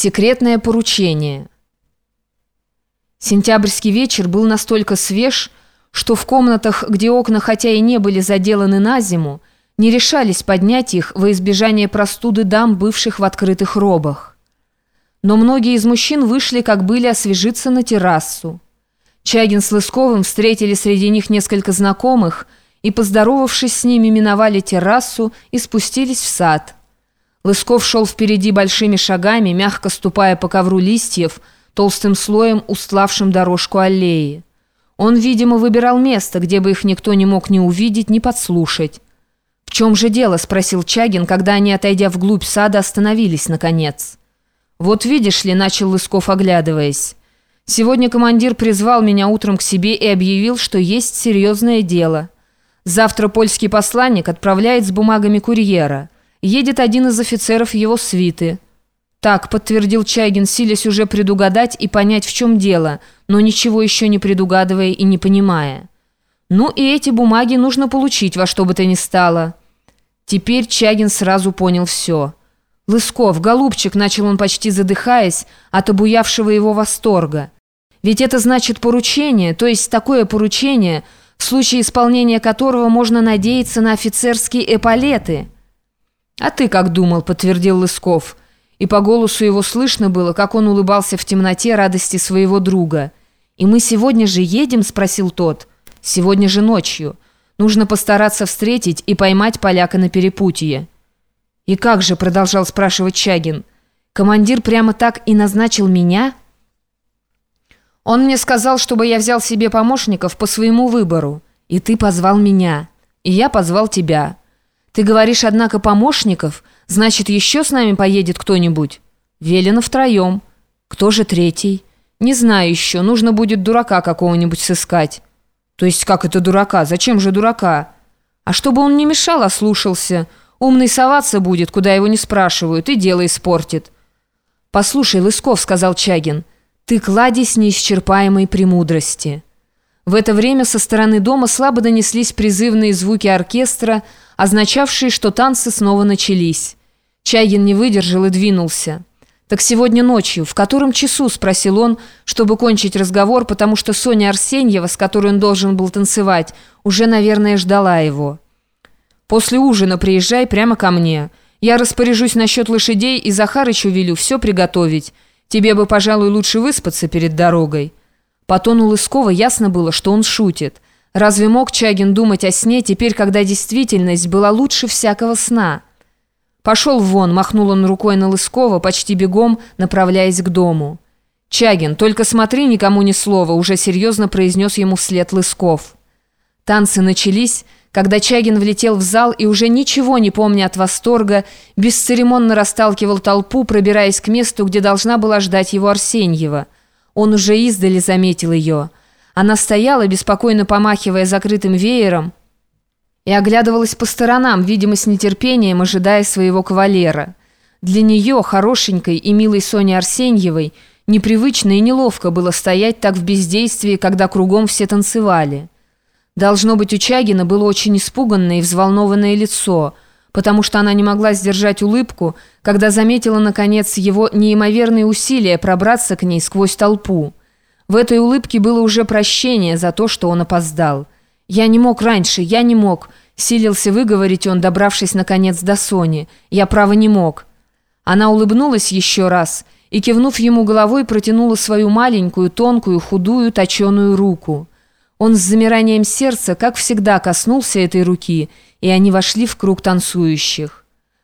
Секретное поручение. Сентябрьский вечер был настолько свеж, что в комнатах, где окна хотя и не были заделаны на зиму, не решались поднять их во избежание простуды дам, бывших в открытых робах. Но многие из мужчин вышли, как были, освежиться на террасу. Чагин с Лысковым встретили среди них несколько знакомых и, поздоровавшись с ними, миновали террасу и спустились в сад – Лысков шел впереди большими шагами, мягко ступая по ковру листьев, толстым слоем устлавшим дорожку аллеи. Он, видимо, выбирал место, где бы их никто не мог ни увидеть, ни подслушать. «В чем же дело?» – спросил Чагин, когда они, отойдя вглубь сада, остановились наконец. «Вот видишь ли», – начал Лысков, оглядываясь. «Сегодня командир призвал меня утром к себе и объявил, что есть серьезное дело. Завтра польский посланник отправляет с бумагами курьера» едет один из офицеров его свиты. Так, подтвердил Чайгин, силясь уже предугадать и понять, в чем дело, но ничего еще не предугадывая и не понимая. Ну и эти бумаги нужно получить во что бы то ни стало. Теперь Чагин сразу понял все. «Лысков, голубчик», — начал он почти задыхаясь от обуявшего его восторга. «Ведь это значит поручение, то есть такое поручение, в случае исполнения которого можно надеяться на офицерские эполеты». «А ты как думал?» – подтвердил Лысков. И по голосу его слышно было, как он улыбался в темноте радости своего друга. «И мы сегодня же едем?» – спросил тот. «Сегодня же ночью. Нужно постараться встретить и поймать поляка на перепутье». «И как же?» – продолжал спрашивать Чагин. «Командир прямо так и назначил меня?» «Он мне сказал, чтобы я взял себе помощников по своему выбору. И ты позвал меня. И я позвал тебя». Ты говоришь, однако, помощников? Значит, еще с нами поедет кто-нибудь? Велено втроем. Кто же третий? Не знаю еще. Нужно будет дурака какого-нибудь сыскать. То есть как это дурака? Зачем же дурака? А чтобы он не мешал, а слушался. Умный соваться будет, куда его не спрашивают, и дело испортит. «Послушай, Лысков», — сказал Чагин, — «ты кладезь неисчерпаемой премудрости». В это время со стороны дома слабо донеслись призывные звуки оркестра, означавшие, что танцы снова начались. Чайгин не выдержал и двинулся. «Так сегодня ночью, в котором часу?» – спросил он, чтобы кончить разговор, потому что Соня Арсеньева, с которой он должен был танцевать, уже, наверное, ждала его. «После ужина приезжай прямо ко мне. Я распоряжусь насчет лошадей и Захарычу велю все приготовить. Тебе бы, пожалуй, лучше выспаться перед дорогой». По тону Лыскова ясно было, что он шутит – Разве мог Чагин думать о сне теперь, когда действительность была лучше всякого сна? «Пошел вон», — махнул он рукой на Лыскова, почти бегом, направляясь к дому. «Чагин, только смотри, никому ни слова», — уже серьезно произнес ему вслед Лысков. Танцы начались, когда Чагин влетел в зал и уже ничего не помня от восторга, бесцеремонно расталкивал толпу, пробираясь к месту, где должна была ждать его Арсеньева. Он уже издали заметил ее — она стояла, беспокойно помахивая закрытым веером, и оглядывалась по сторонам, видимо, с нетерпением, ожидая своего кавалера. Для нее, хорошенькой и милой Сони Арсеньевой, непривычно и неловко было стоять так в бездействии, когда кругом все танцевали. Должно быть, у Чагина было очень испуганное и взволнованное лицо, потому что она не могла сдержать улыбку, когда заметила, наконец, его неимоверные усилия пробраться к ней сквозь толпу. В этой улыбке было уже прощение за то, что он опоздал. «Я не мог раньше, я не мог», — силился выговорить он, добравшись наконец до Сони. «Я, право, не мог». Она улыбнулась еще раз и, кивнув ему головой, протянула свою маленькую, тонкую, худую, точеную руку. Он с замиранием сердца, как всегда, коснулся этой руки, и они вошли в круг танцующих.